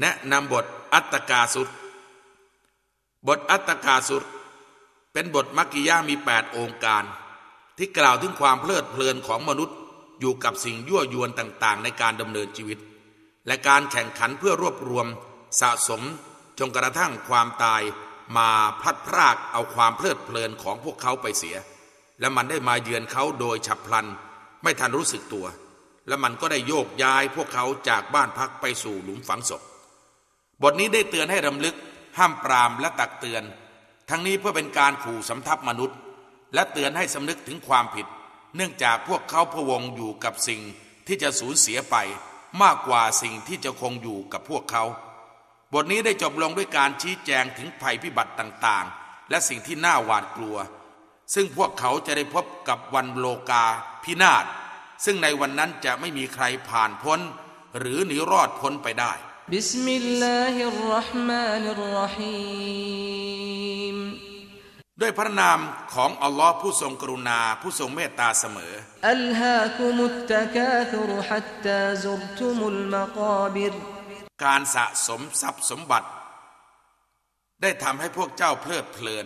แนะนำบทอัตตกาสุดบทอัตตกาสุดเป็นบทมักกิยามีแปดองค์การ ที่กล่าวถึงความเพลิดเพลินของมนุษย์อยู่กับสิ่งยั่วยวนต่างๆ ในการดำเนินชีวิต และการแข่งขันเพื่อรวบรวมสะสมจนกระทั่งความตายมาพัดพรากเอาความเพลิดเพลินของพวกเขาไปเสีย และมันได้มาเยือนเขาโดยฉับพลัน ไม่ทันรู้สึกตัว และมันก็ได้โยกย้ายพวกเขาจากบ้านพักไปสู่หลุมฝังศพ บทนี้ได้เตือนให้รำลึก ห้ามปรามและตักเตือน ทั้งนี้เพื่อเป็นการขู่สำทับมนุษย์ และเตือนให้สำนึกถึงความผิด เนื่องจากพวกเขาพวงอยู่กับสิ่งที่จะสูญเสียไปมากกว่าสิ่งที่จะคงอยู่กับพวกเขา บทนี้ได้จบลงด้วยการชี้แจงถึงภัยพิบัติต่างๆ และสิ่งที่น่าหวาดกลัว ซึ่งพวกเขาจะได้พบกับวันโลกาพินาศซึ่งในวันนั้นจะไม่มีใครผ่านพ้น หรือหนีรอดพ้นไปได้ بسم الله الرحمن الرحيم ด้วยพระนามของอัลลอฮ์ผู้ทรงกรุณาผู้ทรงเมตตาเสมอ ألهاكم التكاثر حتى زرتم المقابر การสะสมทรัพย์สมบัติ ได้ทำให้พวกเจ้าเพลิดเพลิน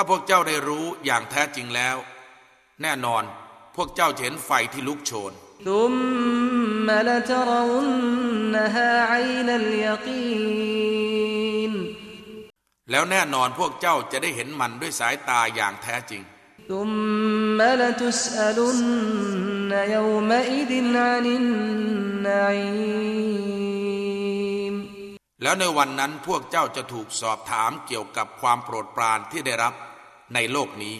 ถ้าพวกเจ้าได้รู้อย่างแท้จริงแล้ว แน่นอนพวกเจ้าเห็นไฟที่ลุกโชนแล้วแน่นอนพวกเจ้าจะได้เห็นมันด้วยสายตาอย่างแท้จริง แล้วในวันนั้นพวกเจ้าจะถูกสอบถามเกี่ยวกับความโปรดปรานที่ได้รับ ในโลกนี้